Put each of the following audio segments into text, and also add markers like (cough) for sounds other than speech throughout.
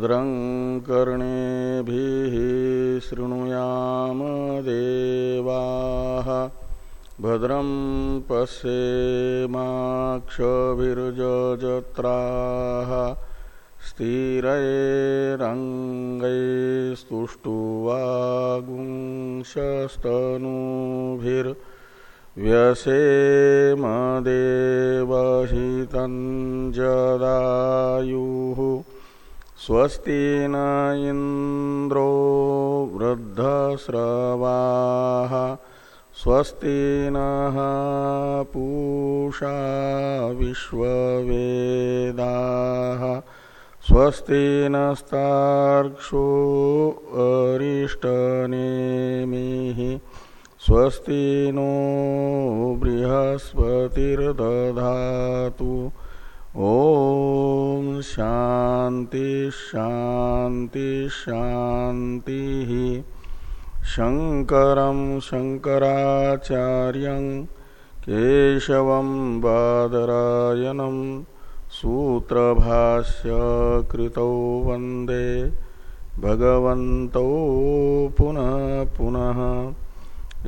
भद्रं कर्णेभिः शृणुयाम देवाः। भद्रं पश्येमाक्षभिर्जत्राः स्थिरैरङ्गैस्तुष्टुवागुंशस्तनूभिर्व्यसेम देवहितञ्जदायुः। स्वस्ति न इंद्रो वृद्धस्रवाः स्वस्ति नः पूषा विश्ववेदाः स्वस्ति नस्तार्क्षो अरिष्टनेमिः स्वस्ति नो बृहस्पतिर्दधातु ओम शांति शांति शांति शंकर शंकराचार्य केशव बादरायनम सूत्र भाष्य कृतौ वंदे भगवन्तौ पुनः पुनः।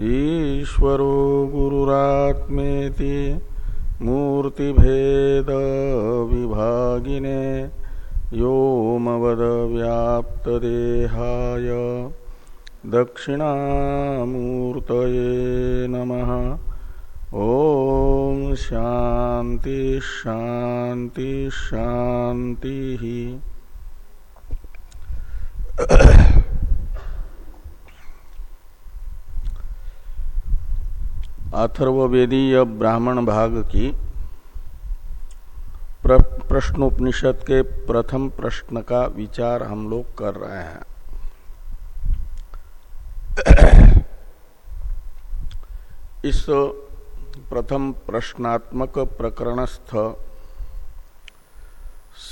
ईश्वरो गुरुरात्मेति मूर्तिभेद विभागिने व्योमवदव्याप्तदेहाय दक्षिणामूर्तये नमः। ॐ शान्ति शान्ति शान्तिः। अथर्वेदीय ब्राह्मण भाग की प्रश्नोपनिषद के प्रथम प्रश्न का विचार हम लोग कर रहे हैं। (coughs) इस प्रथम प्रश्नात्मक प्रकरणस्थ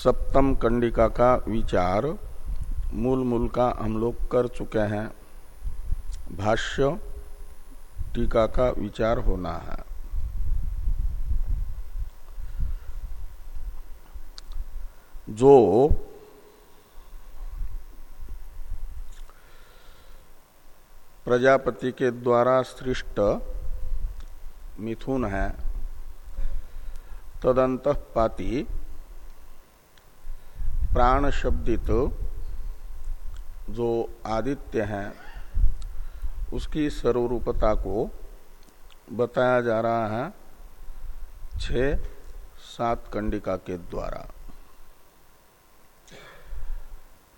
सप्तम कंडिका का विचार मूल मूल का हम लोग कर चुके हैं। भाष्य टीका का विचार होना है। जो प्रजापति के द्वारा सृष्ट मिथुन है तदंत पाती प्राण शब्दित जो आदित्य है उसकी सर्वरूपता को बताया जा रहा है छ सात कंडिका के द्वारा।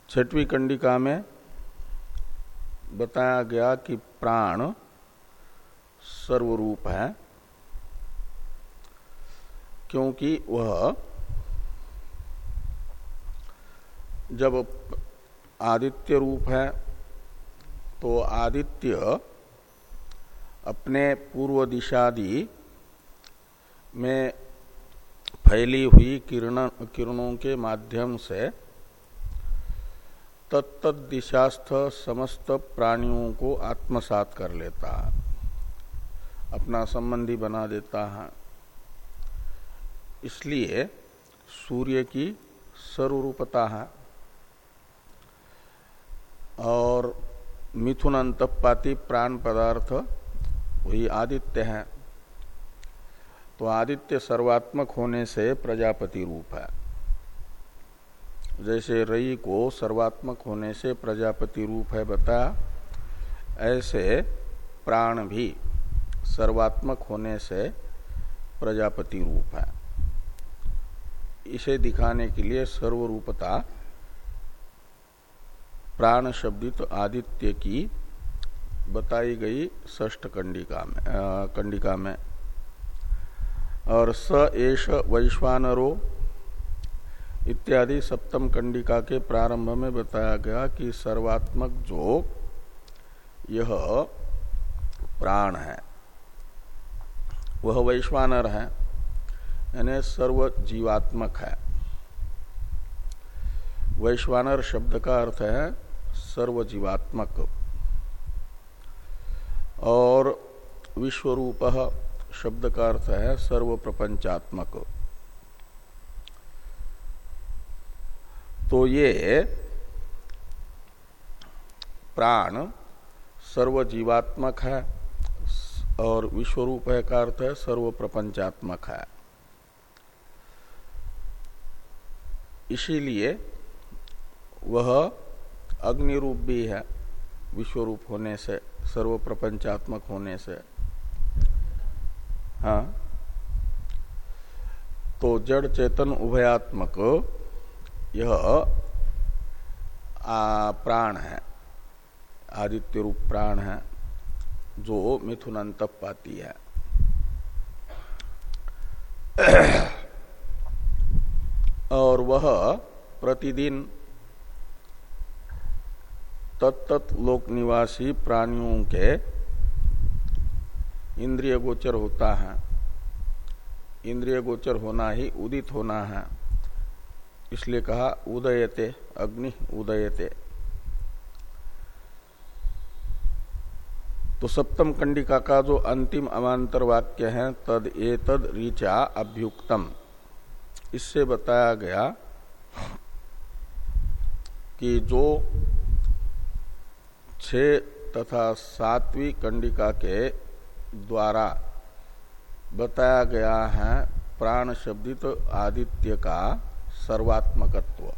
छठवीं कंडिका में बताया गया कि प्राण सर्वरूप है, क्योंकि वह जब आदित्य रूप है तो आदित्य अपने पूर्व दिशादि में फैली हुई किरण, किरणों के माध्यम से तत्त दिशास्थ समस्त प्राणियों को आत्मसात कर लेता है। अपना संबंधी बना देता है। इसलिए सूर्य की सर्वरूपता है। और मिथुन अंतपाती प्राण पदार्थ, वही आदित्य है। तो आदित्य सर्वात्मक होने से प्रजापति रूप है। जैसे रई को सर्वात्मक होने से प्रजापति रूप है बता, ऐसे प्राण भी सर्वात्मक होने से प्रजापति रूप है। इसे दिखाने के लिए सर्वरूपता प्राण शब्दित तो आदित्य की बताई गई ष्ठ कंडिका में कंडिका में। और स एष वैश्वानरो इत्यादि सप्तम कंडिका के प्रारंभ में बताया गया कि सर्वात्मक जो यह प्राण है, वह वैश्वानर है, यानी सर्व जीवात्मक है। वैश्वानर शब्द का अर्थ है सर्वजीवात्मक। और विश्वरूप शब्द का अर्थ है सर्व प्रपंचात्मक तो ये प्राण सर्व जीवात्मक है, और विश्वरूप है का अर्थ है सर्व प्रपंचात्मक है। इसीलिए वह अग्नि रूप भी है, विश्वरूप होने से सर्व प्रपंचात्मक होने से। हाँ? तो जड़ चेतन उभयात्मक, यह प्राण है आदित्य रूप प्राण है, जो मिथुन अंत पाती है। और वह प्रतिदिन तत्त लोक निवासी प्राणियों के इंद्रिय गोचर होता है। इंद्रिय गोचर होना ही उदित होना है। इसलिए कहा, उदयते, अग्नि उदयते। तो सप्तम कंडिका का जो अंतिम अमांतर वाक्य है, तद ए तद ऋचा अभ्युक्तम। इससे बताया गया कि जो छ तथा सातवीं कंडिका के द्वारा बताया गया है प्राण शब्दित आदित्य का सर्वात्मकत्व।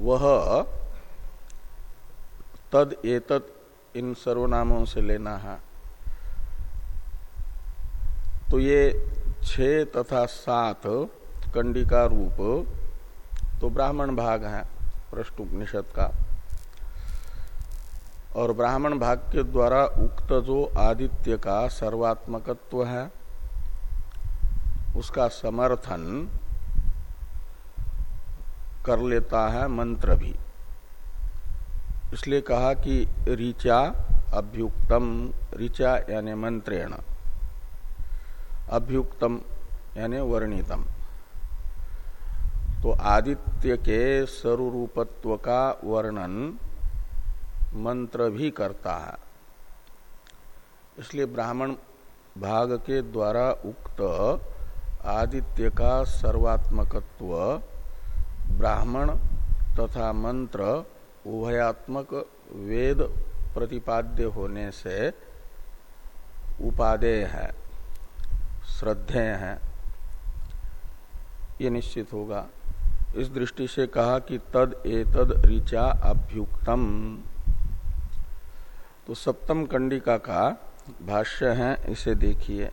वह तद एतद इन सर्वनामों से लेना है। तो ये छ तथा सात कंडिका रूप तो ब्राह्मण भाग है प्रष्टुपनिषद का। और ब्राह्मण भाग के द्वारा उक्त जो आदित्य का सर्वात्मकत्व है, उसका समर्थन कर लेता है मंत्र भी। इसलिए कहा कि ऋचा अभ्युक्तम, ऋचा यानी मंत्रेण, अभ्युक्तम यानी वर्णितम। तो आदित्य के स्वरूपत्व का वर्णन मंत्र भी करता है। इसलिए ब्राह्मण भाग के द्वारा उक्त आदित्य का सर्वात्मकत्व, ब्राह्मण तथा मंत्र उभयात्मक वेद प्रतिपाद्य होने से उपादेय है, श्रद्धेय है। ये निश्चित होगा। इस दृष्टि से कहा कि तद एतद ऋचा अभ्युक्तम। तो सप्तम कंडिका का भाष्य है, इसे देखिए।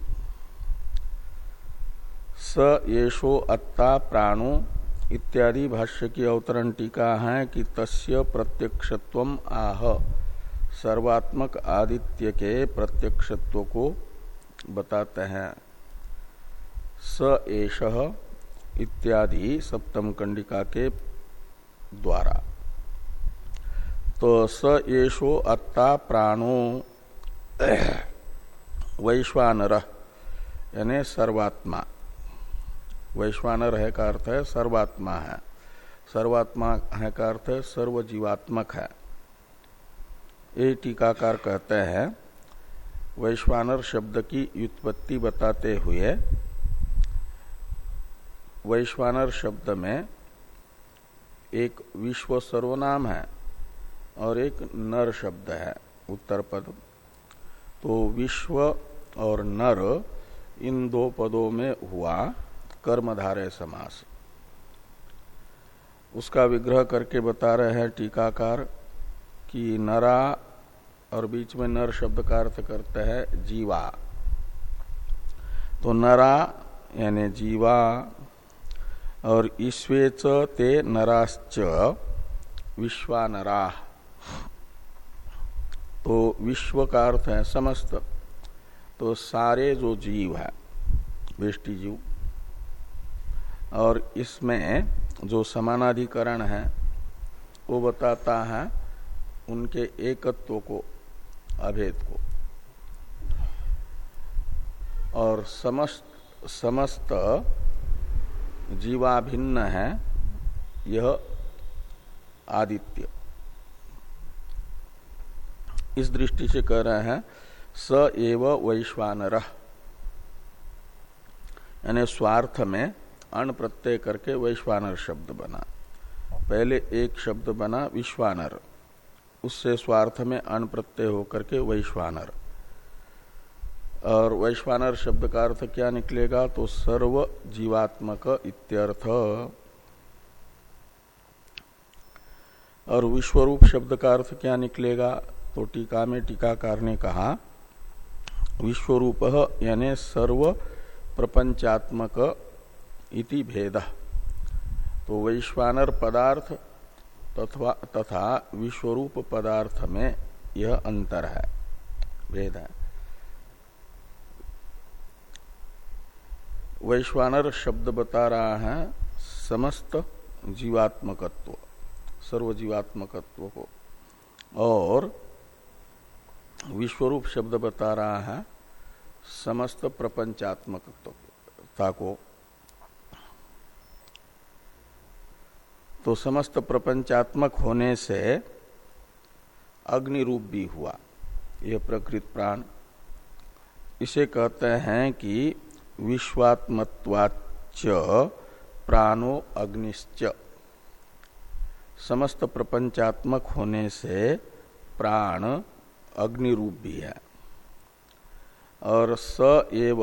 स येषो अत्ता प्राणो इत्यादि भाष्य की अवतरण टीका है कि तस्य प्रत्यक्षत्व आह। सर्वात्मक आदित्य के प्रत्यक्षत्व को बताते हैं। स एष इत्यादि सप्तम कंडिका के द्वारा। तो स येषो अत्ता प्राणो। वैश्वानर, यानी सर्वात्मा। वैश्वानर है का अर्थ है सर्वात्मा है। सर्वात्मा है का अर्थ है सर्वजीवात्मक है। ये टीकाकार कहते हैं, वैश्वानर शब्द की व्युत्पत्ति बताते हुए, वैश्वानर शब्द में एक विश्व सर्वनाम है। और एक नर शब्द है, उत्तर पद। तो विश्व और नर इन दो पदों में हुआ, कर्मधारय समास। उसका विग्रह करके बता रहे हैं टीकाकार कि नरा और बीच में नर शब्द का अर्थ करते हैं जीवा। तो नरा यानी जीवा और ईश्वेच ते नराश्च, विश्वानरा। तो विश्व का अर्थ है समस्त। तो सारे जो जीव है बेष्टि जीव, और इसमें जो समानाधिकरण है, वो बताता है उनके एकत्व को, अभेद को। और समस्त समस्त जीवाभिन्न है, यह आदित्य। इस दृष्टि से कह रहे हैं, स एव वैश्वानर। यानी स्वार्थ में अण प्रत्यय करके वैश्वानर शब्द बना। पहले एक शब्द बना, विश्वानर। उससे स्वार्थ में अण प्रत्यय होकर के वैश्वानर। और वैश्वानर शब्द का अर्थ क्या निकलेगा? तो सर्व जीवात्मक इत्यर्थ। और विश्वरूप शब्द का अर्थ क्या निकलेगा? तो टीका में टीकाकार ने कहा, विश्वरूप यानी सर्व प्रपंचात्मक इति भेद। तो वैश्वानर पदार्थ तथा तथा विश्वरूप पदार्थ में यह अंतर है, भेद है। वैश्वानर शब्द बता रहा है, समस्त जीवात्मकत्व, सर्व जीवात्मकत्व को, और विश्वरूप शब्द बता रहा है, समस्त प्रपंचात्मकता को। तो समस्त प्रपंचात्मक होने से अग्नि रूप भी हुआ, यह प्रकृत प्राण। इसे कहते हैं कि विश्वात्मत्वाच प्राणो अग्निश्च। समस्त प्रपंचात्मक होने से प्राण अग्नि रूप भी है। और स एव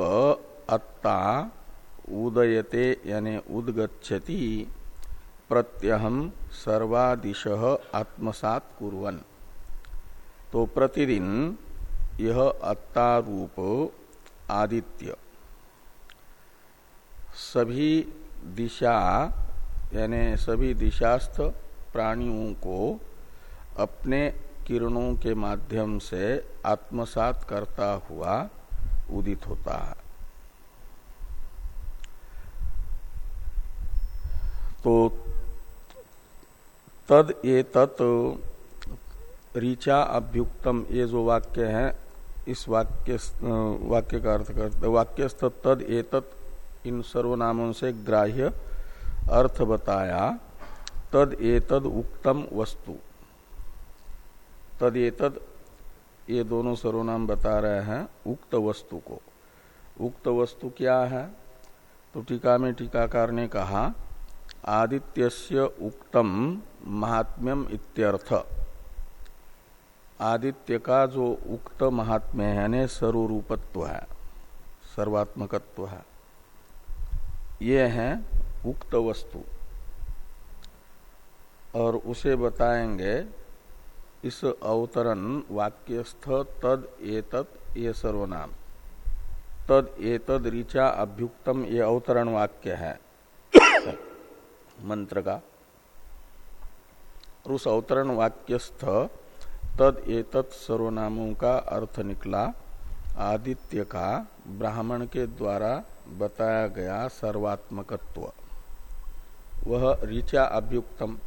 अत्ता उदयते यानी उदगछति प्रत्यहम सर्वादिश आत्मसात कुरन तो प्रतिदिन यह अत्ता रूप आदित्य। सभी दिशा यानी सभी दिशास्थ प्राणियों को अपने किरणों के माध्यम से आत्मसात करता हुआ उदित होता है। तो तद ये तत् ऋचा अभ्युक्तम, ये जो वाक्य है, इस वाक्य वाक्य का अर्थ करते, वाक्यस्थ तद एतत् इन सर्वनामों से ग्राह्य अर्थ बताया, तद एतद उक्तम वस्तु। तद एतद, ये दोनों सर्वनाम बता रहे हैं उक्त वस्तु को। उक्त वस्तु क्या है? तो टीका में टीकाकार ने कहा, आदित्यस्य उक्तम महात्म्यम इत्यर्थ। आदित्य का जो उक्त महात्म्य है ने सर्वरूपत्व है, सर्वात्मकत्व है, ये है उक्त वस्तु। और उसे बताएँगे इस अवतरण वाक्यस्थ तद एतत, ये सर्वनाम। तद एतद ऋचा अभ्युक्तम, ये अवतरण वाक्य है। मंत्र का। उस अवतरण वाक्यस्थ तद एतत सर्वनामों का अर्थ निकला। आदित्य का ब्राह्मण के द्वारा बताया गया सर्वात्मकत्व। वह ऋचा अभ्युक्तम,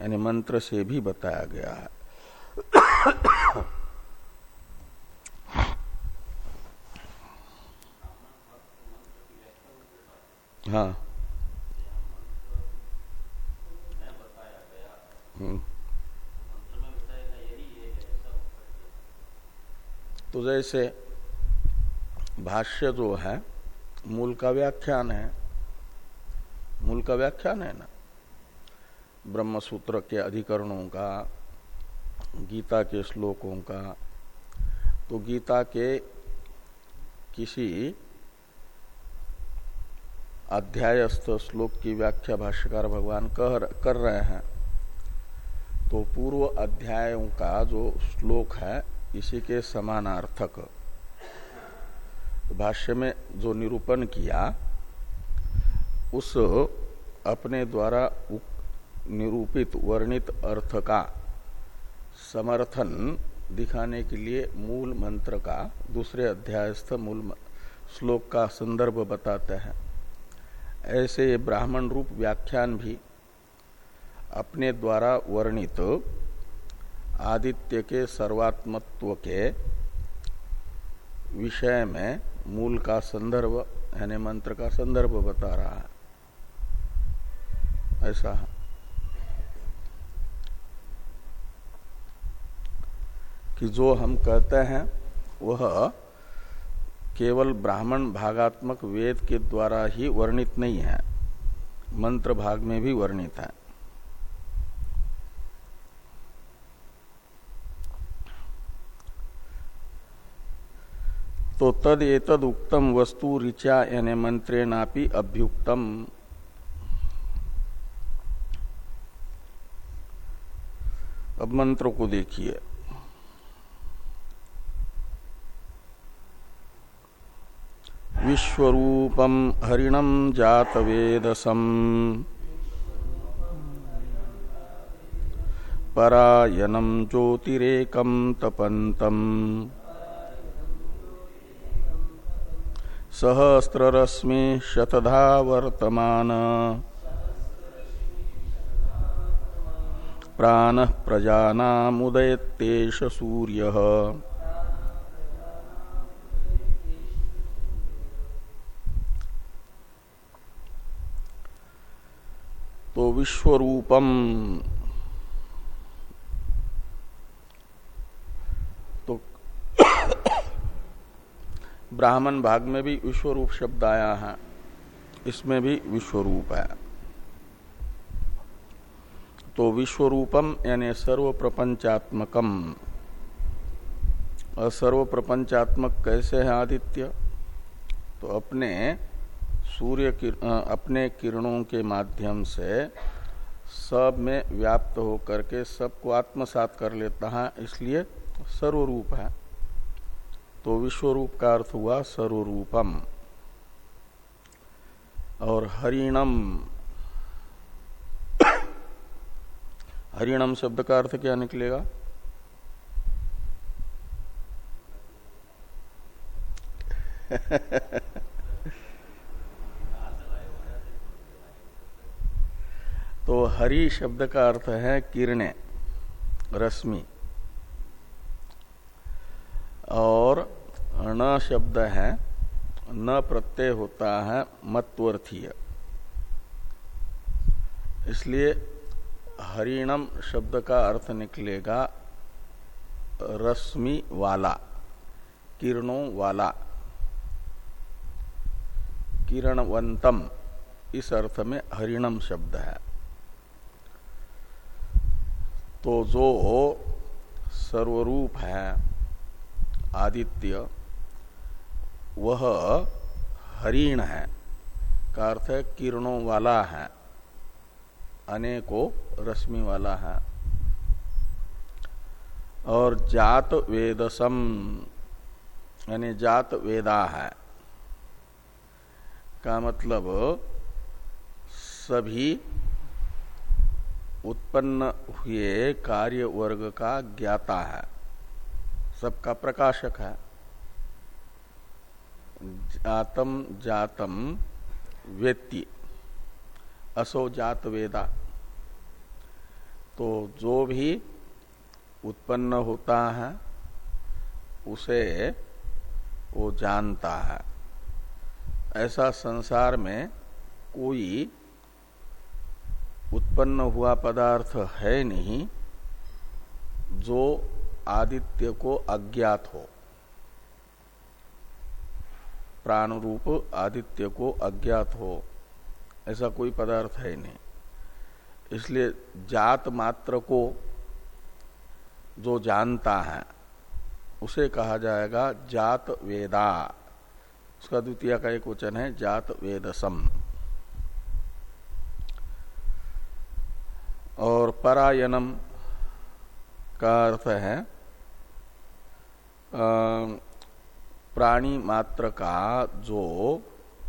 यानी मंत्र से भी बताया गया है। हाँ। हम्म। तो जैसे भाष्य जो है, मूल का व्याख्यान है। मूल का व्याख्यान है ना? ब्रह्म सूत्र के अधिकरणों का गीता के श्लोकों का। तो गीता के किसी अध्यायस्थ श्लोक की व्याख्या भाष्यकार भगवान कह कर रहे हैं। तो पूर्व अध्यायों का जो श्लोक है, इसी के समानार्थक। भाष्य में जो निरूपण किया, उस अपने द्वारा निरूपित वर्णित अर्थ का समर्थन दिखाने के लिए मूल मंत्र का दूसरे अध्यायस्थ मूल श्लोक का संदर्भ बताते हैं। ऐसे ब्राह्मण रूप व्याख्यान भी अपने द्वारा वर्णित आदित्य के सर्वात्मत्व के विषय में मूल का संदर्भ, यानी मंत्र का संदर्भ बता रहा है। ऐसा है। कि जो हम कहते हैं, वह केवल ब्राह्मण भागात्मक वेद के द्वारा ही वर्णित नहीं है। मंत्र भाग में भी वर्णित है। तो तद एतद उक्तम वस्तु ऋचा यानी मंत्रेणापि अभ्युक्तम। अब मंत्र को देखिए। विश्वरूपम हरिणम जातवेदसम। परायणम ज्योतिरेकम तपंतम सहस्रश्मि शतधा वर्तमान। प्राण प्रजानामुदयतेश सूर्य। तो विश्वरूपम। तो ब्राह्मण भाग में भी विश्वरूप शब्द आया है। इसमें भी विश्वरूप है। तो विश्वरूपम यानी सर्व प्रपंचात्मकम सर्व प्रपंचात्मक कैसे है आदित्य? तो अपने सूर्य किर, अपने किरणों के माध्यम से सब में व्याप्त होकर के सबको आत्मसात कर लेता है इसलिए सर्वरूप है। तो विश्वरूप का अर्थ हुआ सर्वरूपम। और हरिणम हरिणम शब्द का अर्थ क्या निकलेगा? (laughs) तो हरि शब्द का अर्थ है किरणे, रश्मि। और न शब्द है, न प्रत्यय होता है मत्वर्थीय इसलिए हरिणम शब्द का अर्थ निकलेगा, रश्मि वाला, किरणों वाला। किरणवंतम, इस अर्थ में हरिणम शब्द है। तो जो सर्वरूप है, आदित्य, वह हरिण है। का अर्थ है किरणों वाला है, अनेकों रश्मि वाला है। और जात वेदसम, यानी जात वेदा है। का मतलब सभी उत्पन्न हुए कार्य वर्ग का ज्ञाता है। सबका प्रकाशक है। जातम जातम व्यक्ति, असो जात वेदा। तो जो भी उत्पन्न होता है, उसे वो जानता है। ऐसा संसार में कोई उत्पन्न हुआ पदार्थ है नहीं, जो आदित्य को अज्ञात हो। प्राण रूप आदित्य को अज्ञात हो, ऐसा कोई पदार्थ है नहीं। इसलिए जात मात्र को जो जानता है, उसे कहा जाएगा जात वेदा। उसका द्वितीय का एक वचन है, जात वेदसम। और परायणम का अर्थ है प्राणी मात्र का जो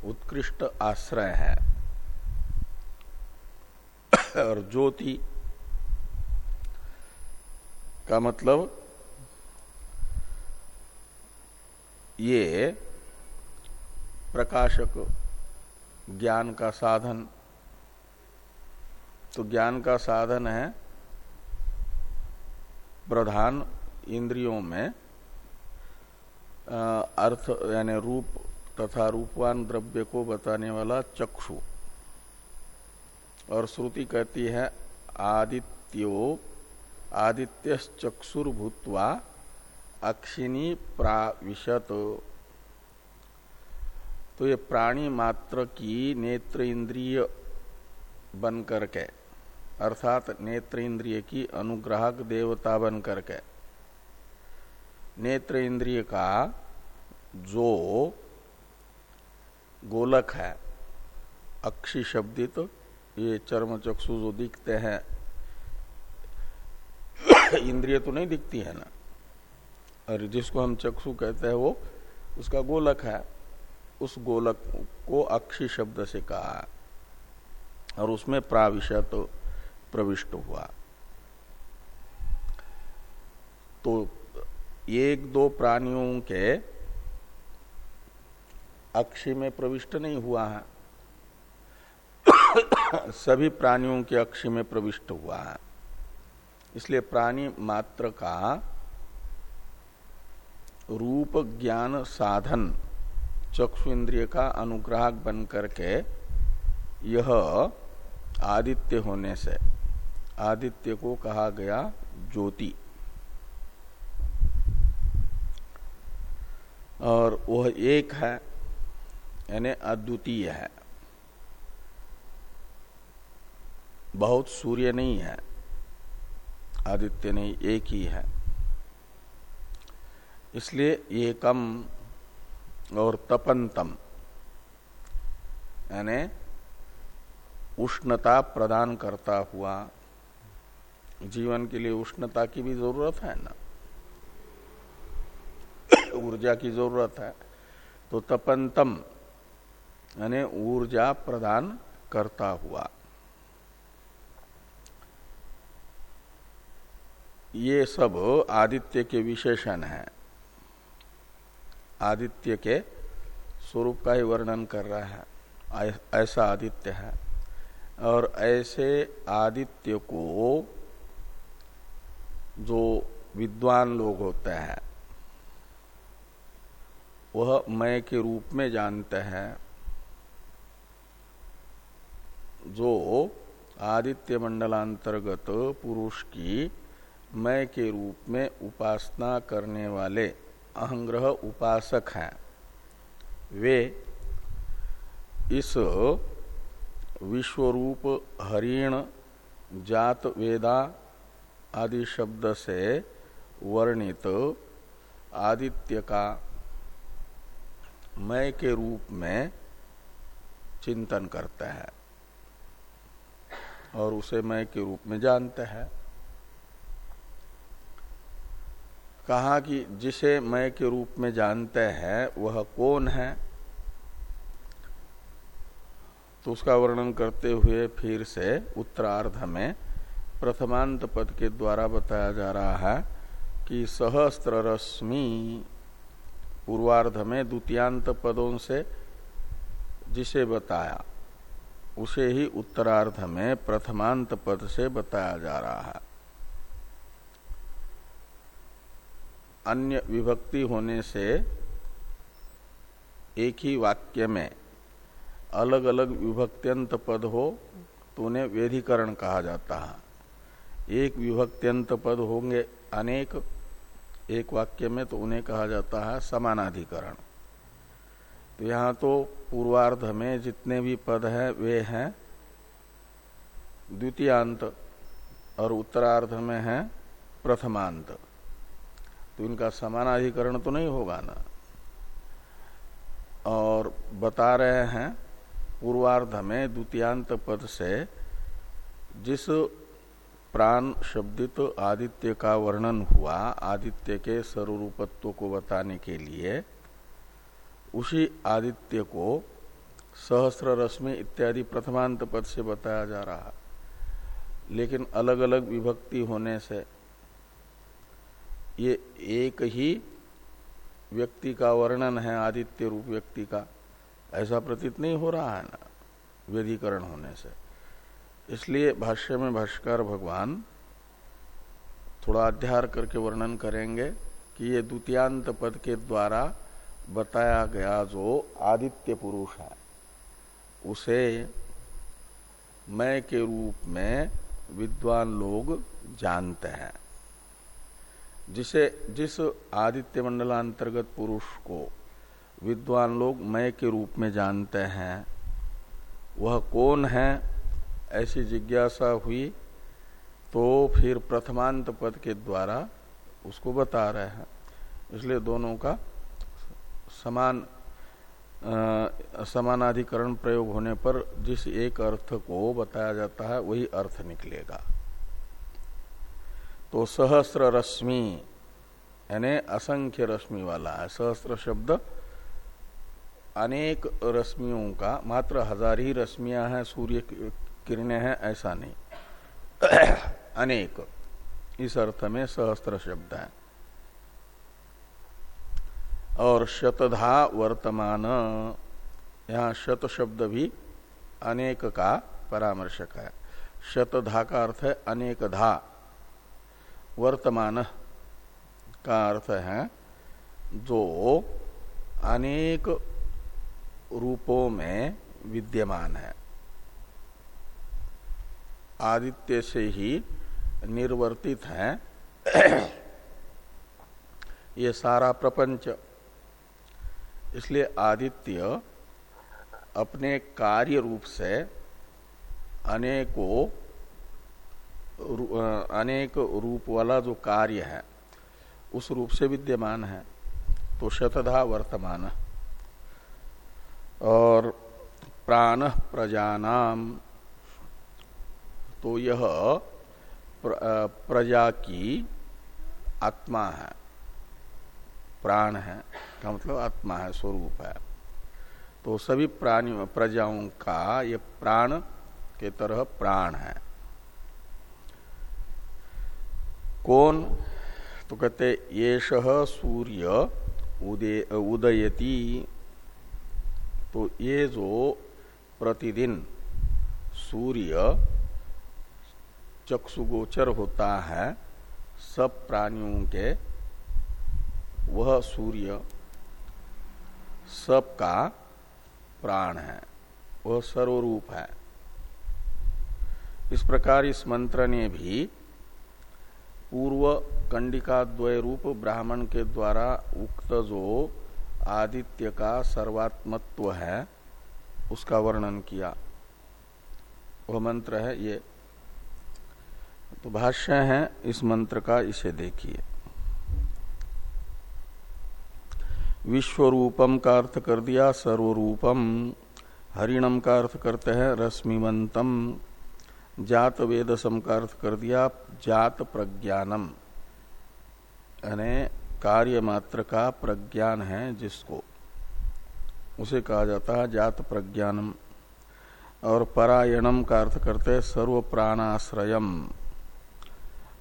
उत्कृष्ट आश्रय है। और ज्योति का मतलब ये प्रकाशक ज्ञान का साधन तो ज्ञान का साधन है प्रधान इंद्रियों में अर्थ यानी रूप तथा रूपवान द्रव्य को बताने वाला चक्षु। और श्रुति कहती है, आदित्यो आदित्य चक्षुर्भूतवा अक्षिणी प्राविशत। तो ये प्राणी मात्र की नेत्र इंद्रिय बन करके अर्थात नेत्र इंद्रिय की अनुग्राहक देवता बन करके नेत्र इंद्रिय का जो गोलक है, अक्षी शब्दित तो ये चर्म चक्षु जो दिखते हैं, इंद्रिय तो नहीं दिखती है ना। और जिसको हम चक्षु कहते हैं वो, उसका गोलक है। उस गोलक को अक्षी शब्द से कहा। और उसमें प्राविशत तो प्रविष्ट हुआ। तो एक दो प्राणियों के अक्षी में प्रविष्ट नहीं हुआ है। सभी प्राणियों के अक्षी में प्रविष्ट हुआ है। इसलिए प्राणी मात्र का रूप ज्ञान साधन चक्षु इंद्रिय का अनुग्राहक बन करके यह आदित्य होने से आदित्य को कहा गया ज्योति। और वह एक है, यानी अद्वितीय है। बहुत सूर्य नहीं है, आदित्य नहीं, एक ही है। इसलिए एकम और तपंतम, यानी उष्णता प्रदान करता हुआ जीवन के लिए उष्णता की भी ज़रूरत है ना? ऊर्जा की ज़रूरत है। तो तपंतम यानी ऊर्जा प्रदान करता हुआ। ये सब आदित्य के विशेषण है। आदित्य के स्वरूप का ही वर्णन कर रहा है। ऐसा आदित्य है। और ऐसे आदित्य को जो विद्वान लोग होते हैं, वह मय के रूप में जानते हैं, जो आदित्य मंडलांतर्गत पुरुष की मय के रूप में उपासना करने वाले अहंग्रह उपासक हैं। वे इस विश्वरूप हरिण जात वेदा आदि शब्द से वर्णित आदित्य का मय के रूप में चिंतन करते हैं और उसे मय के रूप में जानते हैं। कहा कि जिसे मय के रूप में जानते हैं, वह कौन है? तो उसका वर्णन करते हुए फिर से उत्तरार्ध में प्रथमांत पद के द्वारा बताया जा रहा है कि सहस्त्र रश्मि पूर्वार्ध में द्वितीयांत पदों से जिसे बताया, उसे ही उत्तरार्ध में प्रथमांत पद से बताया जा रहा है। अन्य विभक्ति होने से एक ही वाक्य में अलग अलग विभक्त्यंत पद हो तो उन्हें वेधिकरण कहा जाता है। एक विभक्त्यंत पद होंगे अनेक। एक वाक्य में तो उन्हें कहा जाता है समानाधिकरण। तो यहाँ तो पूर्वार्ध में जितने भी पद हैं, वे हैं। द्वितीयांत और उत्तरार्ध में है प्रथमांत। तो इनका समानाधिकरण तो नहीं होगा ना। और बता रहे हैं, पूर्वार्ध में द्वितीयांत पद से जिस प्राण शब्दित आदित्य का वर्णन हुआ आदित्य के सर्वरूपत्व को बताने के लिए। उसी आदित्य को सहस्र रश्मि इत्यादि प्रथमांत पद से बताया जा रहा। लेकिन अलग अलग विभक्ति होने से ये एक ही व्यक्ति का वर्णन है, आदित्य रूप व्यक्ति का। ऐसा प्रतीत नहीं हो रहा है ना, वेदीकरण होने से। इसलिए भाष्य में भाष्कर भगवान थोड़ा अध्यार करके वर्णन करेंगे कि ये द्वितीयांत पद के द्वारा बताया गया जो आदित्य पुरुष है, उसे मैं के रूप में विद्वान लोग जानते हैं। जिसे, जिस आदित्य मंडलांतर्गत पुरुष को विद्वान लोग मय के रूप में जानते हैं, वह कौन है? ऐसी जिज्ञासा हुई तो फिर प्रथमांत पद के द्वारा उसको बता रहे हैं। इसलिए दोनों का समान समानाधिकरण प्रयोग होने पर जिस एक अर्थ को बताया जाता है, वही अर्थ निकलेगा। तो सहस्र रश्मि, यानी असंख्य रश्मि वाला है। सहस्त्र शब्द अनेक रश्मियों का, मात्र हज़ार ही रश्मियाँ हैं, सूर्य किरणें हैं, ऐसा नहीं। अनेक। इस अर्थ में सहस्त्र शब्द है। और शतधा वर्तमान। यहाँ शत शब्द भी अनेक का परामर्शक है। शतधा का अर्थ है अनेक धा वर्तमान का अर्थ है जो अनेक रूपों में विद्यमान है। आदित्य से ही निर्वर्तित है। ये सारा प्रपंच। इसलिए आदित्य अपने कार्य रूप से अनेकों अनेक रूप वाला जो कार्य है, उस रूप से विद्यमान है। तो शतधा वर्तमान। और प्राण प्रजानाम तो यह प्रजा की आत्मा है। प्राण है का मतलब आत्मा है, स्वरूप है। तो सभी प्राणी, प्रजाओं का ये प्राण के तरह प्राण है। कौन? तो कहते ये सूर्य उदय उदयती। तो ये जो प्रतिदिन सूर्य चक्षुगोचर होता है, सब प्राणियों के, वह सूर्य, सब का प्राण है, वह सर्वरूप है। इस प्रकार इस मंत्र ने भी पूर्व कंडिका द्वय रूप ब्राह्मण के द्वारा उक्त जो आदित्य का सर्वात्मत्व है, उसका वर्णन किया। वह मंत्र है ये। तो भाष्य है, इस मंत्र का इसे देखिए। विश्वरूपम का अर्थ कर दिया, सर्वरूपम। हरिणम का अर्थ करते हैं रश्मिवंतम जात वेदसम का अर्थ कर दिया, जात प्रज्ञानम। यानी कार्य मात्र का प्रज्ञान है जिसको। उसे कहा जाता है जात प्रज्ञानम। और परायणम का अर्थ करते हैं सर्व प्राणाश्रयम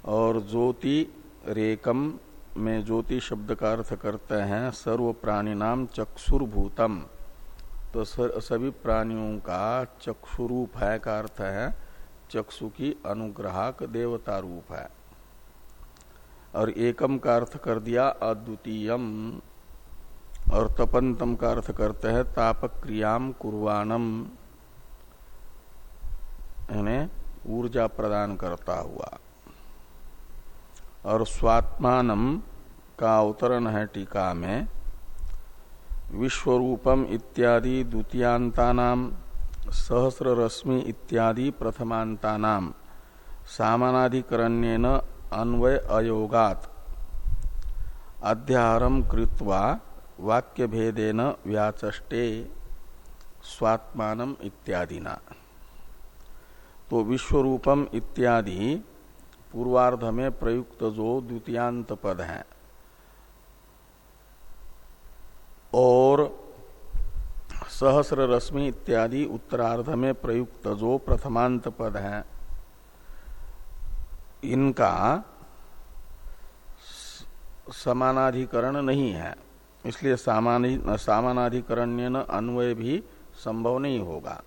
और ज्योति रेकम में ज्योति शब्द का अर्थ करते हैं सर्व प्राणी नाम चक्षुर्भूतम। तो सभी प्राणियों का चक्षुरूप है का अर्थ है चक्षु की अनुग्राहक देवता रूप है। और एकम का अर्थ कर दिया अद्वितीयम। और तपंतम का अर्थ करते हैं तापक क्रियाम कुर्वाणम ऊर्जा प्रदान करता हुआ। और स्वात्मानम का अवतरण है टीका में। विश्वरूपम इत्यादि द्वितीयांता सहस्र रश्मि इत्यादि प्रथमांता सामानाधिकरण्यन अन्वय अयोगात। अध्याहारम कृत्वा वाक्य भेदेन व्याचष्टे स्वात्मान इत्यादिना। तो विश्वरूपम इत्यादि पूर्वार्ध में प्रयुक्त जो द्वितीयांत पद है। और सहस्र रश्मि इत्यादि उत्तरार्ध में प्रयुक्त जो प्रथमांत पद है, इनका समानाधिकरण नहीं है। इसलिए सामानाधिकरण्य अन्वय भी संभव नहीं होगा।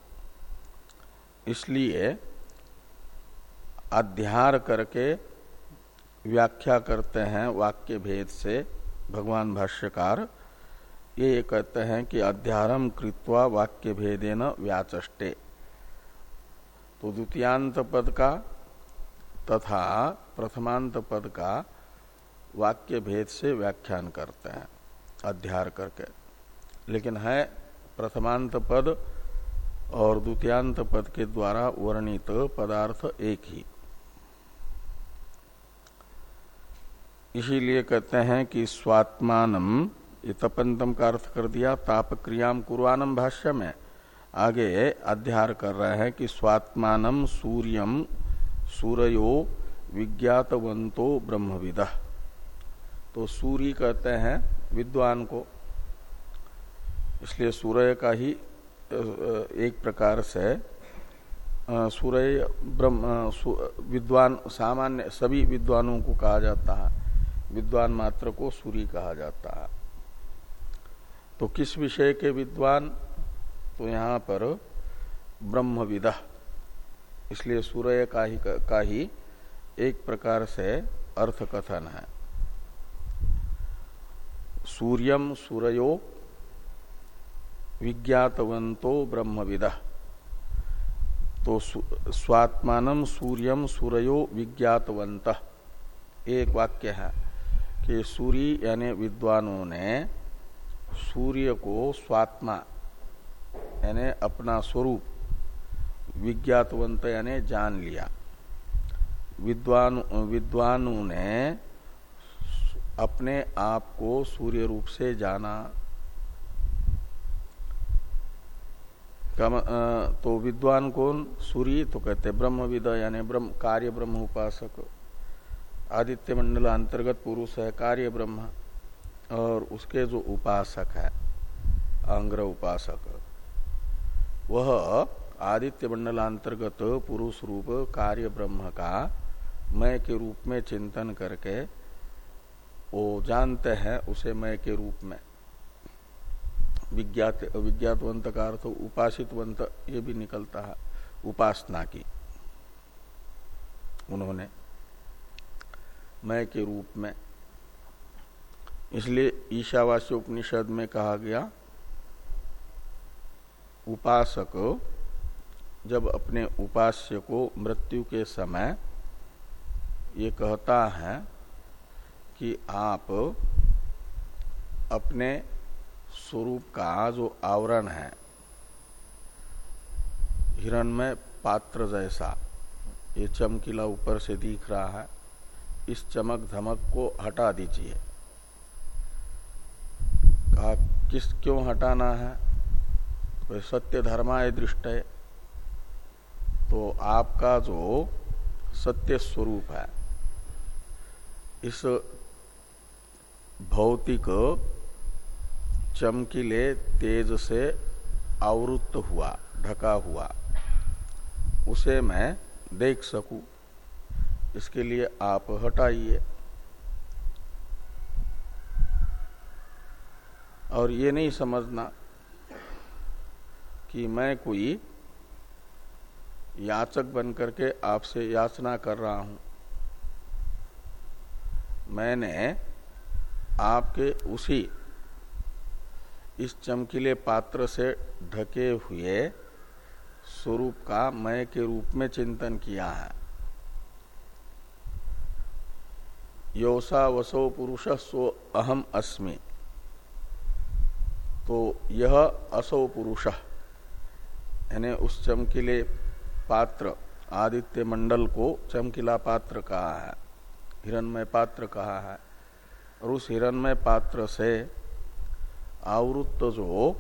इसलिए अध्यार करके व्याख्या करते हैं वाक्य भेद से भगवान भाष्यकार। ये कहते हैं कि अध्यारम कृत्वा वाक्य भेदेन व्याचष्टे। तो द्वितीयांत पद का तथा प्रथमांत पद का वाक्य भेद से व्याख्यान करते हैं अध्यार करके। लेकिन है प्रथमांत पद और द्वितीयांत पद के द्वारा वर्णित पदार्थ एक ही। इसीलिए कहते हैं कि स्वात्मान तपंतम का अर्थ कर दिया ताप क्रियाम कुरवानम भाष्य में आगे अध्यार कर रहे हैं कि स्वात्मान सूर्यम, सूर्यो विज्ञातवंतो ब्रह्मविद। तो सूर्य कहते हैं विद्वान को। इसलिए सूर्य का ही एक प्रकार से सूर्य ब्रह्म विद्वान, सामान्य सभी विद्वानों को कहा जाता है। विद्वान मात्र को सूर्य कहा जाता है। तो किस विषय के विद्वान? तो यहाँ पर ब्रह्मविद। इसलिए सूर्य का ही का ही एक प्रकार से अर्थ कथन है। सूर्यम सूर्यो विज्ञातवंतो ब्रह्मविद। तो स्वात्मान सूर्यम सूर्यो विज्ञातवंत एक वाक्य है। कि सूर्य यानी विद्वानों ने सूर्य को स्वात्मा यानी अपना स्वरूप विज्ञातवंत यानी जान लिया। विद्वान विद्वानों ने अपने आप को सूर्य रूप से जाना। कम, तो विद्वान कौन? सूर्य तो कहते ब्रह्मविद यानी ब्रह्म कार्य ब्रह्म उपासक। आदित्य मंडल अंतर्गत पुरुष है, कार्य ब्रह्म, और उसके जो उपासक है अंग्र उपासक, वह आदित्य मंडल अंतर्गत पुरुष रूप कार्य ब्रह्म का मय के रूप में चिंतन करके, वो जानते हैं उसे मय के रूप में। विज्ञात, विज्ञातवंत का अर्थ उपासितवंत, ये भी निकलता है, उपासना की। उन्होंने मय के रूप में। इसलिए ईशावास्य उपनिषद में कहा गया, उपासक जब अपने उपास्य को मृत्यु के समय ये कहता है कि आप अपने स्वरूप का जो आवरण है हिरणमय पात्र जैसा, ये चमकीला ऊपर से दिख रहा है। इस चमक धमक को हटा दीजिए। कहा, किस क्यों हटाना है? तो सत्य धर्माय दृष्ट है। तो आपका जो सत्य स्वरूप है, इस भौतिक चमकीले तेज से आवृत्त हुआ, ढका हुआ, उसे मैं देख सकूँ। इसके लिए आप हटाइए। और ये नहीं समझना कि मैं कोई याचक बन करके आपसे याचना कर रहा हूँ। मैंने आपके उसी इस चमकीले पात्र से ढके हुए स्वरूप का मय के रूप में चिंतन किया है। योसा वसो पुरुष सो अहम अस्मि। तो यह असो पुरुष, यानी उस चमकीले पात्र, आदित्य मंडल को चमकीला पात्र कहा है, हिरणमय पात्र कहा है। और उस हिरणमय पात्र से आवृत्त जो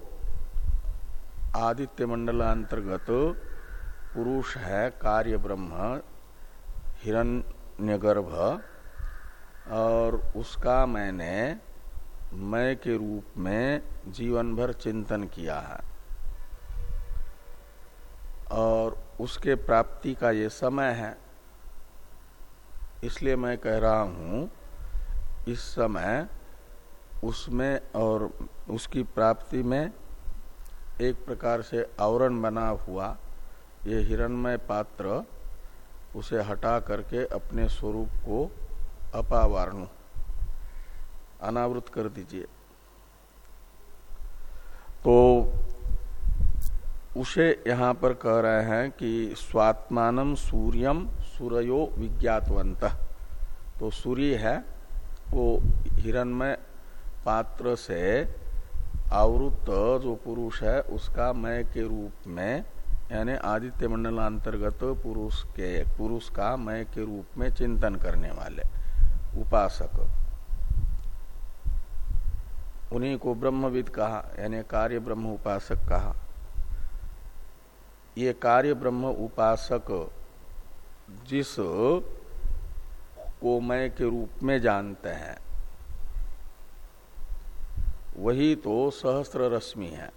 आदित्य मंडलांतर्गत पुरुष है, कार्य ब्रह्म, हिरण्यगर्भ और उसका मैंने मैं के रूप में जीवन भर चिंतन किया है। और उसके प्राप्ति का ये समय है। इसलिए मैं कह रहा हूँ, इस समय उसमें और उसकी प्राप्ति में एक प्रकार से आवरण बना हुआ ये हिरणमय पात्र उसे हटा करके अपने स्वरूप को अपावारणु। अनावृत कर दीजिए। तो उसे यहाँ पर कह रहे हैं कि स्वात्मान सूर्यम सूर्यो विज्ञातवंत तो सूर्य है, वो हिरणमय पात्र से आवृत जो पुरुष है, उसका मय के रूप में, यानी आदित्य मंडलांतर्गत पुरुष के, पुरुष का मय के रूप में चिंतन करने वाले। उपासक। उन्हीं को ब्रह्मविद कहा, यानी कार्य ब्रह्म उपासक कहा। ये कार्य ब्रह्म उपासक जिस को मय के रूप में जानते हैं, वही तो सहस्त्र रश्मि है,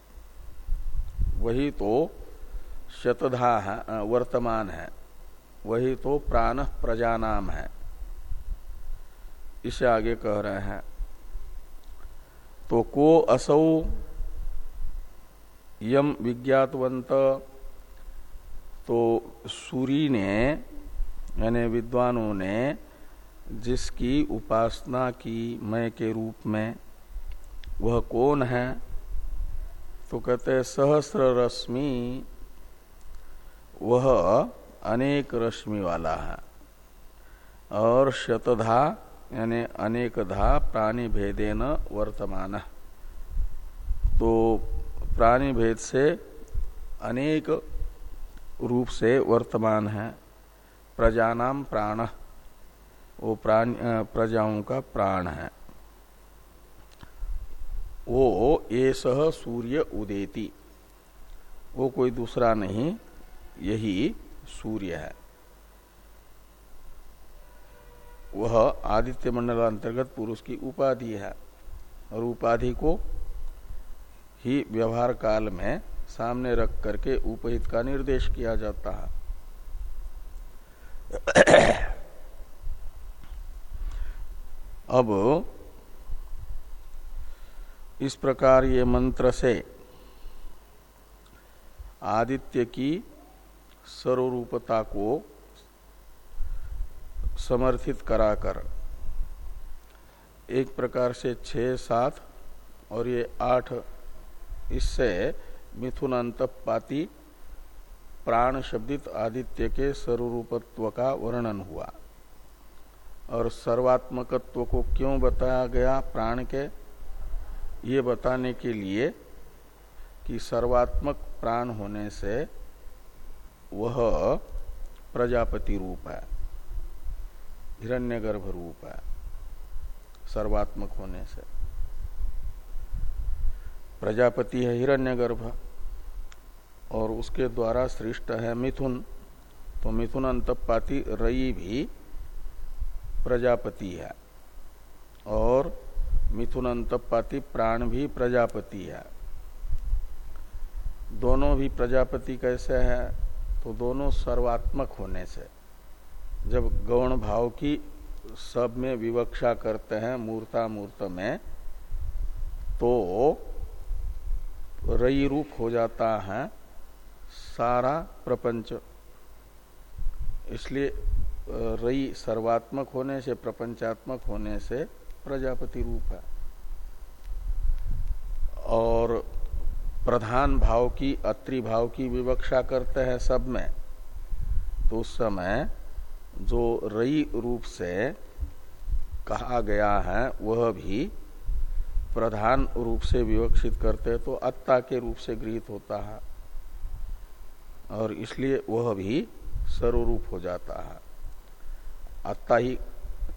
वही तो शतधा है वर्तमान है, वही तो प्राण प्रजानाम है। इसे आगे कह रहे हैं। तो को असौ यम विज्ञातवंत तो सूरी ने, यानी विद्वानों ने जिसकी उपासना की मय के रूप में, वह कौन है? तो कहते सहस्र रश्मि वह अनेक रश्मि वाला है। और शतधा यानी अनेकधा प्राणी भेदेन वर्तमान। तो प्राणी भेद से अनेक रूप से वर्तमान है। प्रजानाम प्राण, वो प्राण प्रजाओं का प्राण है। वो ये सह सूर्य उदेति, वो कोई दूसरा नहीं, यही सूर्य है। वह आदित्य मंडल अंतर्गत पुरुष की उपाधि है। और उपाधि को ही व्यवहार काल में सामने रख करके उपहित का निर्देश किया जाता है। अब इस प्रकार ये मंत्र से आदित्य की सर्वरूपता को समर्थित कराकर। एक प्रकार से छह, सात और ये आठ, इससे मिथुन अंतपाती प्राण शब्दित आदित्य के सर्वरूपत्व का वर्णन हुआ। और सर्वात्मकत्व को क्यों बताया गया प्राण के? ये बताने के लिए कि सर्वात्मक प्राण होने से वह प्रजापति रूप है। हिरण्यगर्भ रूप है, सर्वात्मक होने से। प्रजापति है हिरण्यगर्भ और उसके द्वारा सृष्ट है मिथुन। तो मिथुन अंतपाती रई भी प्रजापति है और मिथुन अंतपाती प्राण भी प्रजापति है। दोनों भी प्रजापति कैसे है? तो दोनों सर्वात्मक होने से। जब गौण भाव की सब में विवक्षा करते हैं मूर्ता मूर्त में तो रई रूप हो जाता है सारा प्रपंच। इसलिए रई सर्वात्मक होने से, प्रपंचात्मक होने से प्रजापति रूप है। और प्रधान भाव की, अत्रि भाव की विवक्षा करते हैं सब में तो उस समय जो रई रूप से कहा गया है, वह भी प्रधान रूप से विवक्षित करते तो अत्ता के रूप से गृहित होता है। और इसलिए वह भी सर्वरूप हो जाता है। अत्ता ही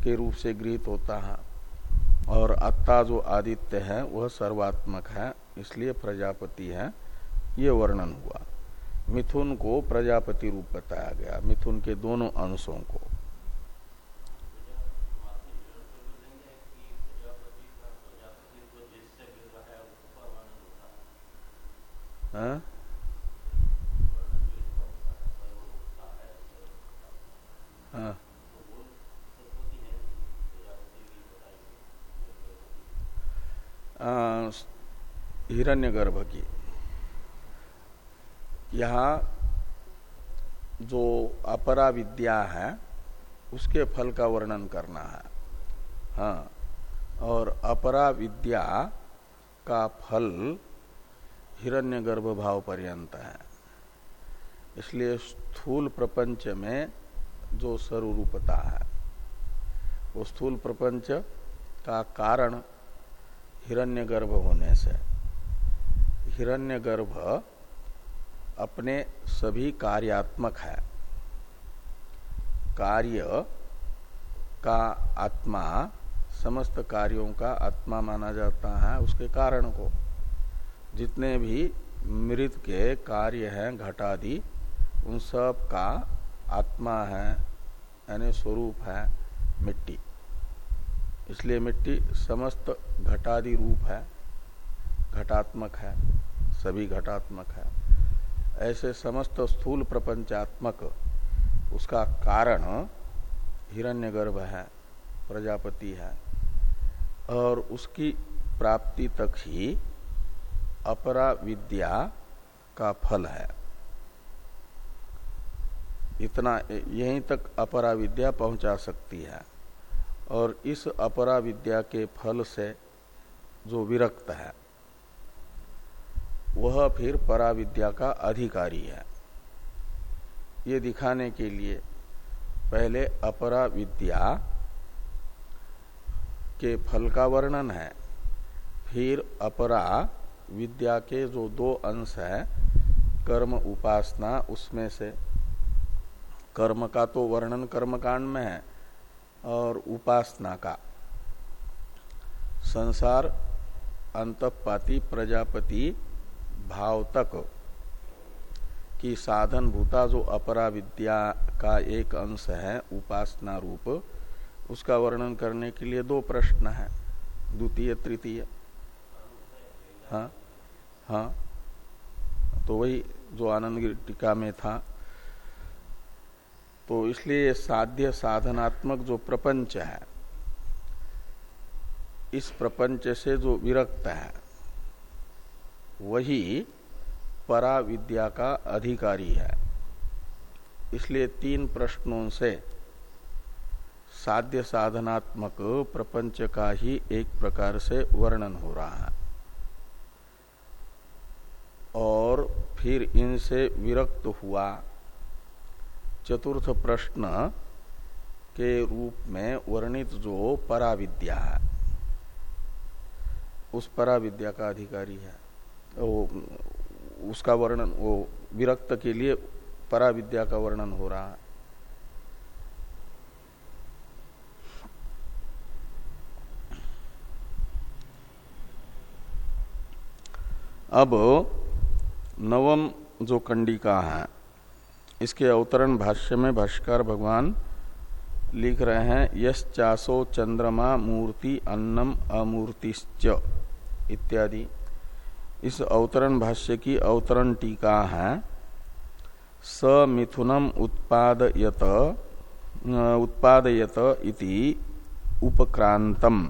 के रूप से गृहित होता है। और अत्ता जो आदित्य है, वह सर्वात्मक है, इसलिए प्रजापति है। ये वर्णन हुआ। मिथुन को प्रजापति रूप बताया गया, मिथुन के दोनों अंशों को हाँ? हाँ। हिरण्यगर्भ की यहाँ जो अपरा विद्या है, उसके फल का वर्णन करना है। हाँ और अपरा विद्या का फल हिरण्यगर्भ भाव पर्यंत है। इसलिए स्थूल प्रपंच में जो स्वरूपता है, वो स्थूल प्रपंच का कारण हिरण्यगर्भ होने से। हिरण्यगर्भ अपने सभी कार्यात्मक है। कार्य का आत्मा, समस्त कार्यों का आत्मा माना जाता है उसके कारण को। जितने भी मृत के कार्य हैं, घटादि, उन सब का आत्मा है, यानी स्वरूप है, मिट्टी। इसलिए मिट्टी समस्त घटादि रूप है, घटात्मक है, सभी घटात्मक है। ऐसे समस्त स्थूल प्रपंचात्मक उसका कारण हिरण्यगर्भ है, प्रजापति है, और उसकी प्राप्ति तक ही अपरा विद्या का फल है। इतना, यहीं तक अपरा विद्या पहुँचा सकती है, और इस अपरा विद्या के फल से जो विरक्त है वह फिर पराविद्या का अधिकारी है। ये दिखाने के लिए पहले अपरा विद्या के फल का वर्णन है, फिर अपरा विद्या के जो दो अंश है, कर्म उपासना उसमें से। कर्म का तो वर्णन कर्मकांड में है और उपासना का। संसार, अंतपाती, प्रजापति भाव तक की साधन भूता जो अपरा विद्या का एक अंश है, उपासना रूप, उसका वर्णन करने के लिए दो प्रश्न है, द्वितीय, तृतीय। हाँ हाँ तो वही जो आनंद टीका में था। तो इसलिए साध्य साधनात्मक जो प्रपंच है, इस प्रपंच से जो विरक्त है वही परा विद्या का अधिकारी है। इसलिए तीन प्रश्नों से साध्य साधनात्मक प्रपंच का ही एक प्रकार से वर्णन हो रहा है। और फिर इनसे विरक्त हुआ चतुर्थ प्रश्न के रूप में वर्णित जो पराविद्या है, उस पराविद्या का अधिकारी है। उसका वर्णन, वो विरक्त के लिए पराविद्या का वर्णन हो रहा है। अब नवम जो कंडिका है, इसके अवतरण भाष्य में भाष्कर भगवान लिख रहे हैं यश चासो चंद्रमा मूर्ति अन्नम अमूर्तिश्च, इत्यादि। इस अवतरण भाष्य की अवतरण टीका है। स मिथुनम उत्पादयत उत्पादयत इति उपक्रांतम।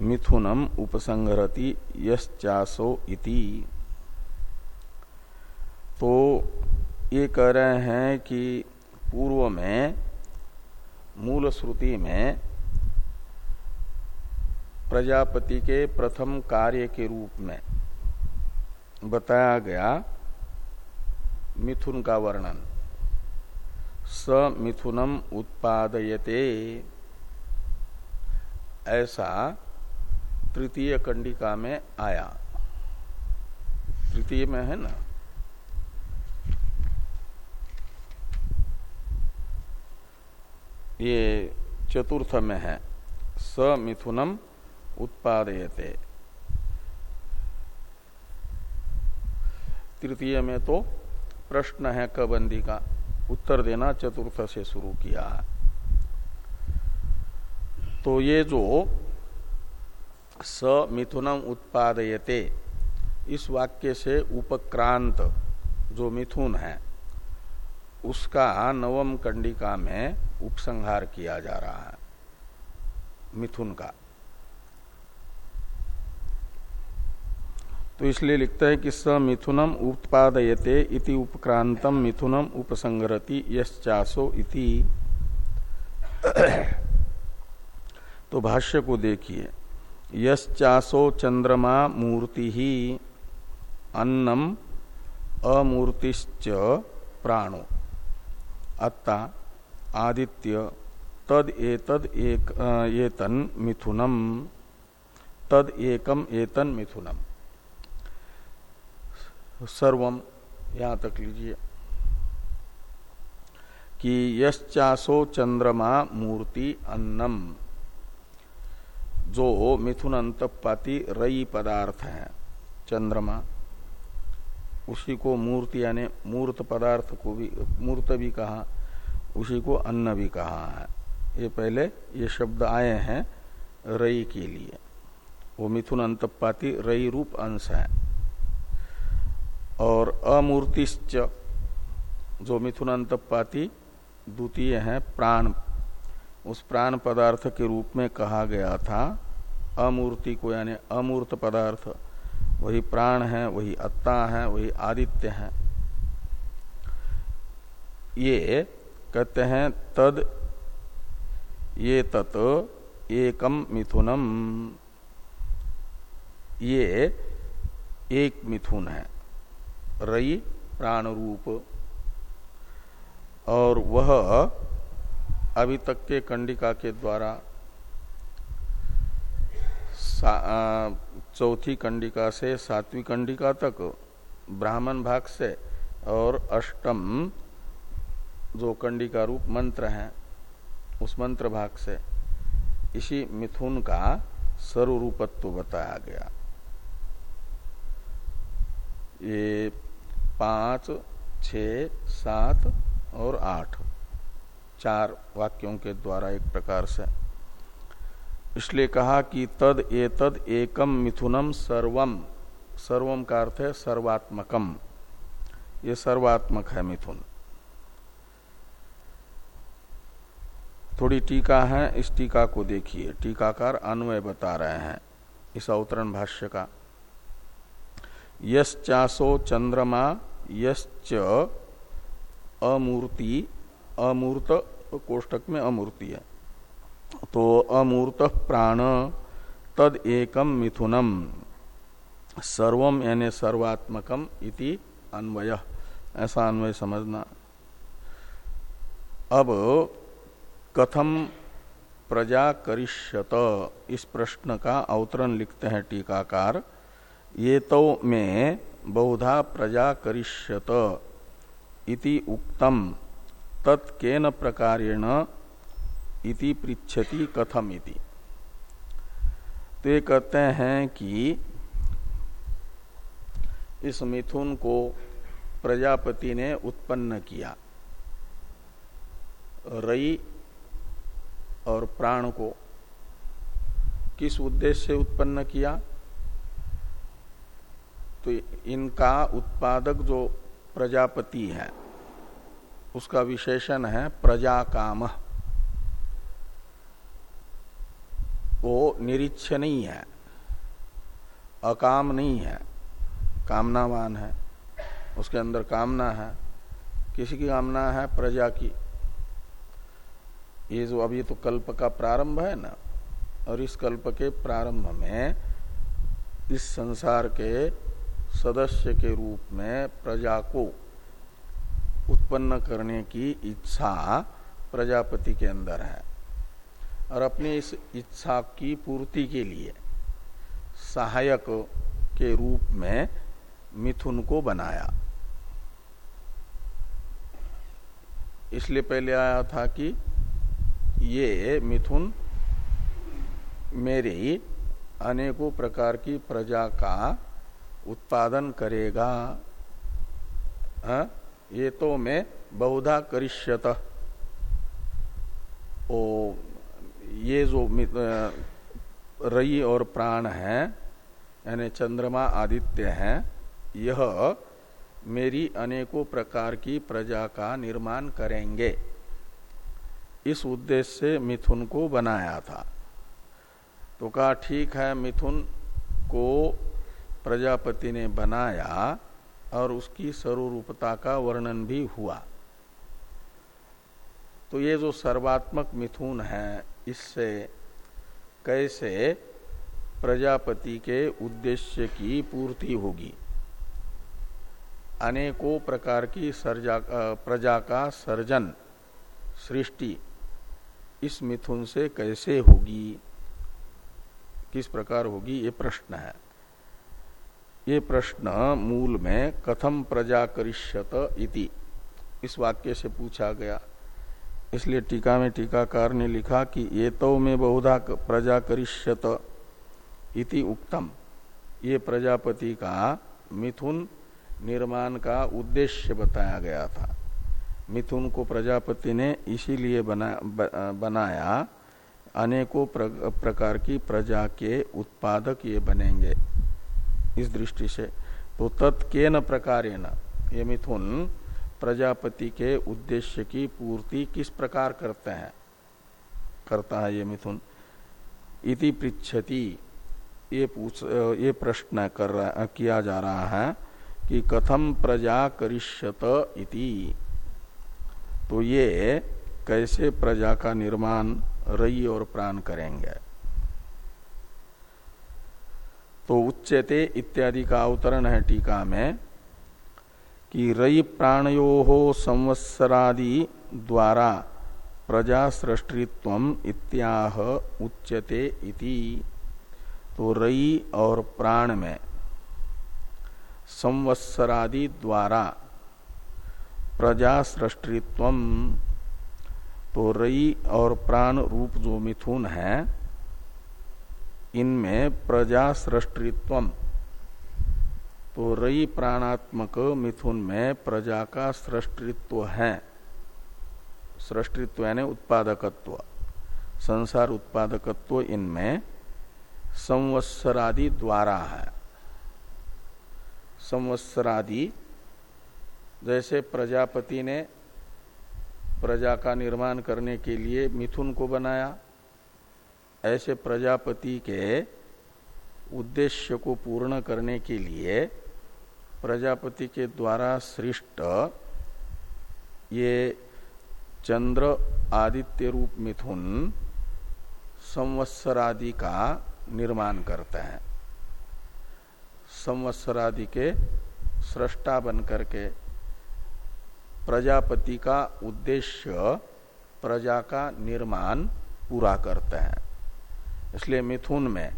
मिथुनम उपसंहरति यश्चासो इति। तो ये कह रहे हैं कि पूर्व में, मूल श्रुति में प्रजापति के प्रथम कार्य के रूप में बताया गया मिथुन का वर्णन। स मिथुनम उत्पादयते। ऐसा तृतीय कंडिका में आया। तृतीय में है ना? ये चतुर्थ में है। स मिथुनम उत्पादयते। तृतीय में तो प्रश्न है कबंदी का। उत्तर देना चतुर्थ से शुरू किया। तो ये जो स मिथुनम उत्पादयते, इस वाक्य से उपक्रांत जो मिथुन है, उसका नवम कंडिका में उपसंहार किया जा रहा है, मिथुन का। तो इसलिए लिखते हैं कि स मिथुनम उत्पादयते इति उपक्रांतम मिथुनम उपसंगरति यश्चासो इति। तो भाष्य को देखिए। यश्चासो चंद्रमा मूर्ति ही अन्नम अमूर्तिश्च प्राणो। अत्ता आदित्य तद एतद एक एतन मिथुनम। तद एकम एतन मिथुनम। सर्वम यहाँ तक लीजिए, कि यश्चासो चंद्रमा मूर्ति अन्नम, जो मिथुन अंतपाती रई पदार्थ है, चंद्रमा। उसी को मूर्ति यानी मूर्त पदार्थ को भी, मूर्त भी कहा, उसी को अन्न भी कहा है। ये पहले ये शब्द आए हैं रई के लिए। वो मिथुन अंतपाती रई रूप अंश है। और अमूर्तिश्च, जो मिथुन अंतपाती द्वितीय है, प्राण। उस प्राण पदार्थ के रूप में कहा गया था, अमूर्ति को, यानी अमूर्त पदार्थ। वही प्राण है, वही अत्ता है, वही आदित्य है। ये कहते हैं, तद, ये तत् एकम मिथुनम। ये एक मिथुन है। रई प्राण रूप और वह अभी तक के कंडिका के द्वारा चौथी कंडिका से सातवीं कंडिका तक, ब्राह्मण भाग से, और अष्टम जो कंडिका रूप मंत्र है, उस मंत्र भाग से, इसी मिथुन का सर्वरूपत्व बताया गया। ये पाँच, छ, सात और आठ। चार वाक्यों के द्वारा एक प्रकार से। इसलिए कहा कि तद ए तद एकम मिथुनम सर्वम। सर्वम का अर्थ है सर्वात्मकम। ये सर्वात्मक है मिथुन। थोड़ी टीका है, इस टीका को देखिए। टीकाकार अन्वय बता रहे हैं इस अवतरण भाष्य का। यश्चासो चंद्रमा यश्च अमूर्ति, अमूर्त कोष्टक में अमूर्ति है। तो अमूर्त प्राण तद एकम मिथुनम, सर्वम यानी सर्वात्मकम इति अन्वय। ऐसा अन्वय समझना। अब कथम प्रजा करिष्यत, इस प्रश्न का अवतरण लिखते हैं टीकाकार। ये तो में बहुधा प्रजा करिष्यत इति उक्तम तत्केन प्रकारेण इति पृछति कथम इति तो ये कहते हैं कि इस मिथुन को प्रजापति ने उत्पन्न किया, रई और प्राण को। किस उद्देश्य से उत्पन्न किया? तो इनका उत्पादक जो प्रजापति है, उसका विशेषण है प्रजा काम वो निरीक्ष नहीं है, अकाम नहीं है, कामनावान है। उसके अंदर कामना है। किसी की कामना है प्रजा की? ये जो अभी तो कल्प का प्रारंभ है ना, और इस कल्प के प्रारंभ में इस संसार के सदस्य के रूप में प्रजा को उत्पन्न करने की इच्छा प्रजापति के अंदर है और अपनी इस इच्छा की पूर्ति के लिए सहायक के रूप में मिथुन को बनाया। इसलिए पहले आया था कि ये मिथुन मेरी अनेकों प्रकार की प्रजा का उत्पादन करेगा। हा? ये तो मैं बहुधा करिष्यत। ओ, ये जो रई और प्राण है, यानी चंद्रमा आदित्य है, यह मेरी अनेकों प्रकार की प्रजा का निर्माण करेंगे। इस उद्देश्य से मिथुन को बनाया था। तो कहा, ठीक है, मिथुन को प्रजापति ने बनाया और उसकी स्वरूपता का वर्णन भी हुआ। तो ये जो सर्वात्मक मिथुन है, इससे कैसे प्रजापति के उद्देश्य की पूर्ति होगी? अनेकों प्रकार की सर्जा प्रजा का सर्जन सृष्टि इस मिथुन से कैसे होगी? किस प्रकार होगी? ये प्रश्न है। ये प्रश्न मूल में कथम प्रजा करिष्यत इति। इस वाक्य से पूछा गया। इसलिए टीका में टीकाकार ने लिखा कि ये तो में बहुधा प्रजा करिष्यत इति उक्तम। ये प्रजापति का मिथुन निर्माण का उद्देश्य बताया गया था। मिथुन को प्रजापति ने इसीलिए बना, बनाया अनेकों प्र, प्रकार की प्रजा के उत्पादक ये बनेंगे। इस दृष्टि से। तो तत्के प्रकार ये मिथुन प्रजापति के उद्देश्य की पूर्ति किस प्रकार करते हैं? करता है ये मिथुन इति पृछति ये पूछ, ये प्रश्न कर रहा, किया जा रहा है कि कथम प्रजा करिष्यत इति। तो ये कैसे प्रजा का निर्माण रई और प्राण करेंगे? तो उच्चते इत्यादि का अवतरण है टीका में कि रई प्राणयो संवत्सरादि द्वारा प्रजा सृष्टित्व इत्याह उच्यते इति। तो रई और प्राण में संवत्सरादि द्वारा प्रजा सृष्टित्व तो रई और प्राण रूप जो मिथुन है इनमें प्रजा सृष्टित्व तो रई प्राणात्मक मिथुन में प्रजा का सृष्टित्व है। सृष्टित्व यानी उत्पादकत्व, संसार उत्पादकत्व इनमें संवत्सरादि द्वारा है। संवत्सरादि, जैसे प्रजापति ने प्रजा का निर्माण करने के लिए मिथुन को बनाया ऐसे प्रजापति के उद्देश्य को पूर्ण करने के लिए प्रजापति के द्वारा सृष्ट ये चंद्र आदित्य रूप मिथुन संवत्सरादि का निर्माण करते हैं। संवत्सरादि के सृष्टा बन करके प्रजापति का उद्देश्य प्रजा का निर्माण पूरा करते हैं। इसलिए मिथुन में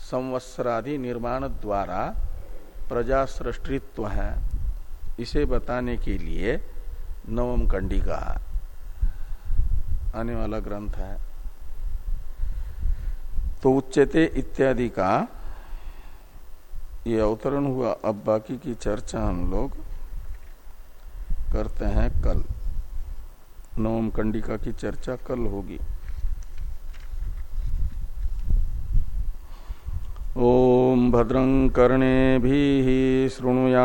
संवत्सरादि निर्माण द्वारा प्रजा सृष्टित्व है। इसे बताने के लिए नवम कंडिका, आने वाला ग्रंथ है। तो उच्चते इत्यादि का ये अवतरण हुआ। अब बाकी की चर्चा हम लोग करते हैं कल। नवम कंडिका की चर्चा कल होगी। ओम भद्रं कर्णे भी शृणुया